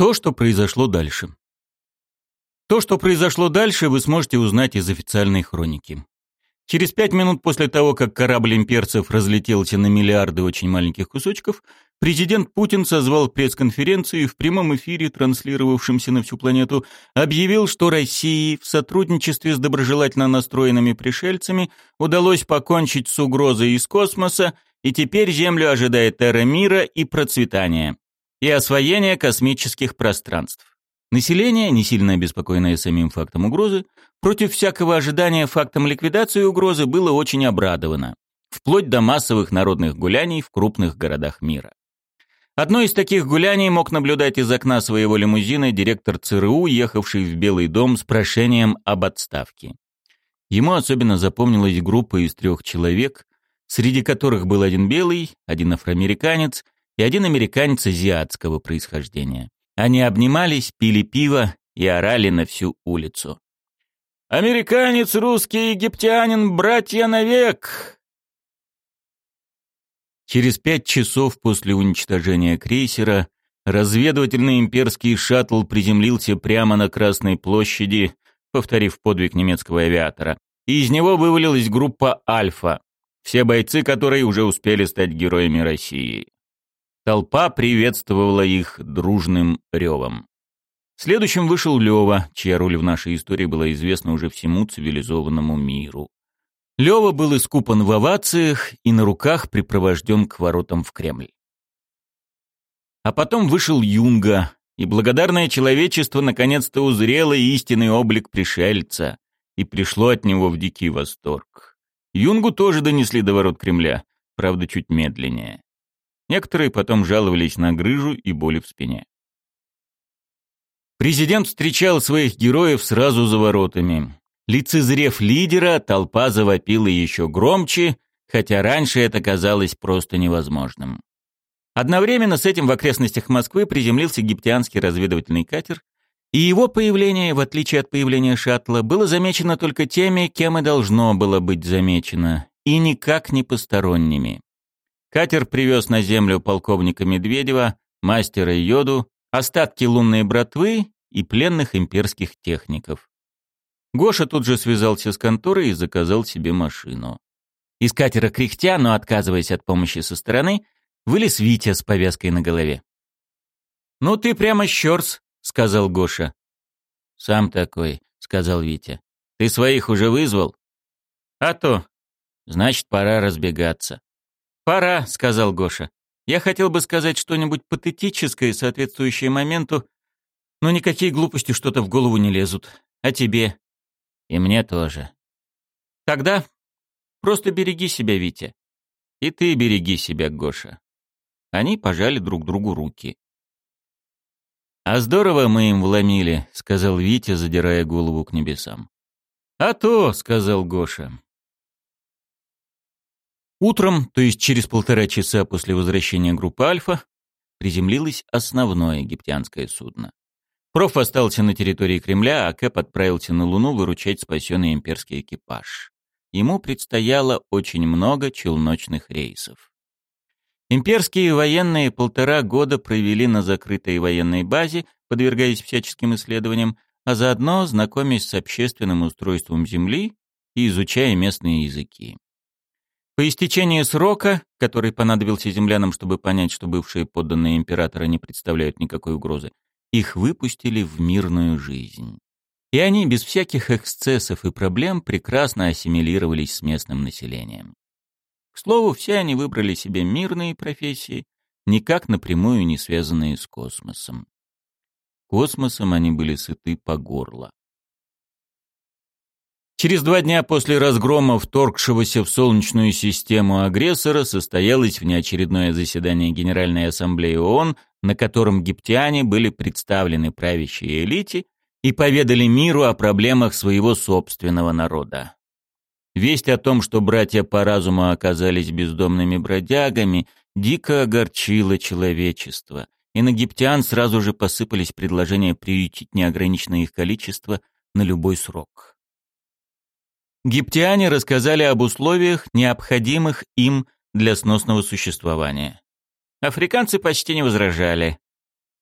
То, что произошло дальше. То, что произошло дальше, вы сможете узнать из официальной хроники. Через пять минут после того, как корабль имперцев разлетелся на миллиарды очень маленьких кусочков, президент Путин созвал пресс-конференцию и в прямом эфире, транслировавшемся на всю планету, объявил, что России в сотрудничестве с доброжелательно настроенными пришельцами удалось покончить с угрозой из космоса, и теперь Землю ожидает эра мира и процветания, и освоение космических пространств. Население, не сильно обеспокоенное самим фактом угрозы, против всякого ожидания фактом ликвидации угрозы было очень обрадовано, вплоть до массовых народных гуляний в крупных городах мира. Одно из таких гуляний мог наблюдать из окна своего лимузина директор ЦРУ, ехавший в Белый дом с прошением об отставке. Ему особенно запомнилась группа из трех человек, среди которых был один белый, один афроамериканец и один американец азиатского происхождения. Они обнимались, пили пиво и орали на всю улицу. «Американец, русский, египтянин, братья навек!» Через пять часов после уничтожения крейсера разведывательный имперский шаттл приземлился прямо на Красной площади, повторив подвиг немецкого авиатора. И из него вывалилась группа «Альфа», все бойцы которой уже успели стать героями России. Толпа приветствовала их дружным ревом. Следующим вышел Лева, чья роль в нашей истории была известна уже всему цивилизованному миру. Лева был искупан в овациях и на руках припровожден к воротам в Кремль. А потом вышел Юнга, и благодарное человечество наконец-то узрело истинный облик пришельца и пришло от него в дикий восторг. Юнгу тоже донесли до ворот Кремля, правда, чуть медленнее. Некоторые потом жаловались на грыжу и боли в спине. Президент встречал своих героев сразу за воротами. Лицезрев лидера, толпа завопила еще громче, хотя раньше это казалось просто невозможным. Одновременно с этим в окрестностях Москвы приземлился египтянский разведывательный катер, и его появление, в отличие от появления шаттла, было замечено только теми, кем и должно было быть замечено, и никак не посторонними. Катер привез на землю полковника Медведева, мастера Йоду, остатки лунной братвы и пленных имперских техников. Гоша тут же связался с конторой и заказал себе машину. Из катера кряхтя, но отказываясь от помощи со стороны, вылез Витя с повязкой на голове. «Ну ты прямо щерс», — сказал Гоша. «Сам такой», — сказал Витя. «Ты своих уже вызвал?» «А то. Значит, пора разбегаться». «Пора», — сказал Гоша. «Я хотел бы сказать что-нибудь патетическое, соответствующее моменту, но никакие глупости что-то в голову не лезут. А тебе?» «И мне тоже». «Тогда просто береги себя, Витя. И ты береги себя, Гоша». Они пожали друг другу руки. «А здорово мы им вломили», — сказал Витя, задирая голову к небесам. «А то», — сказал Гоша. Утром, то есть через полтора часа после возвращения группы «Альфа», приземлилось основное египтянское судно. Проф остался на территории Кремля, а Кэп отправился на Луну выручать спасенный имперский экипаж. Ему предстояло очень много челночных рейсов. Имперские военные полтора года провели на закрытой военной базе, подвергаясь всяческим исследованиям, а заодно знакомясь с общественным устройством Земли и изучая местные языки. По истечении срока, который понадобился землянам, чтобы понять, что бывшие подданные императора не представляют никакой угрозы, их выпустили в мирную жизнь. И они без всяких эксцессов и проблем прекрасно ассимилировались с местным населением. К слову, все они выбрали себе мирные профессии, никак напрямую не связанные с космосом. Космосом они были сыты по горло. Через два дня после разгрома вторгшегося в Солнечную систему агрессора состоялось внеочередное заседание Генеральной Ассамблеи ООН, на котором египтяне были представлены правящей элите и поведали миру о проблемах своего собственного народа. Весть о том, что братья по разуму оказались бездомными бродягами, дико огорчила человечество, и на египтян сразу же посыпались предложения приютить неограниченное их количество на любой срок. Гиптяне рассказали об условиях, необходимых им для сносного существования. Африканцы почти не возражали.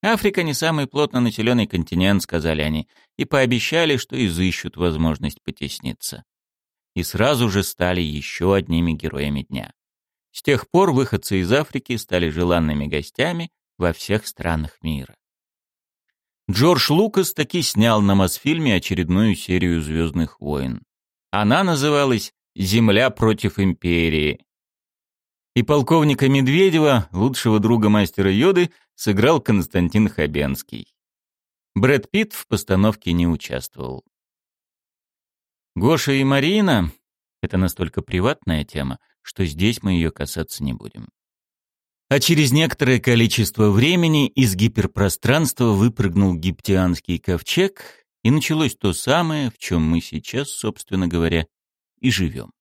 Африка не самый плотно населенный континент, сказали они, и пообещали, что изыщут возможность потесниться. И сразу же стали еще одними героями дня. С тех пор выходцы из Африки стали желанными гостями во всех странах мира. Джордж Лукас таки снял на Мосфильме очередную серию «Звездных войн». Она называлась «Земля против империи». И полковника Медведева, лучшего друга мастера Йоды, сыграл Константин Хабенский. Брэд Питт в постановке не участвовал. Гоша и Марина — это настолько приватная тема, что здесь мы ее касаться не будем. А через некоторое количество времени из гиперпространства выпрыгнул гиптианский ковчег, и началось то самое, в чем мы сейчас, собственно говоря, и живем.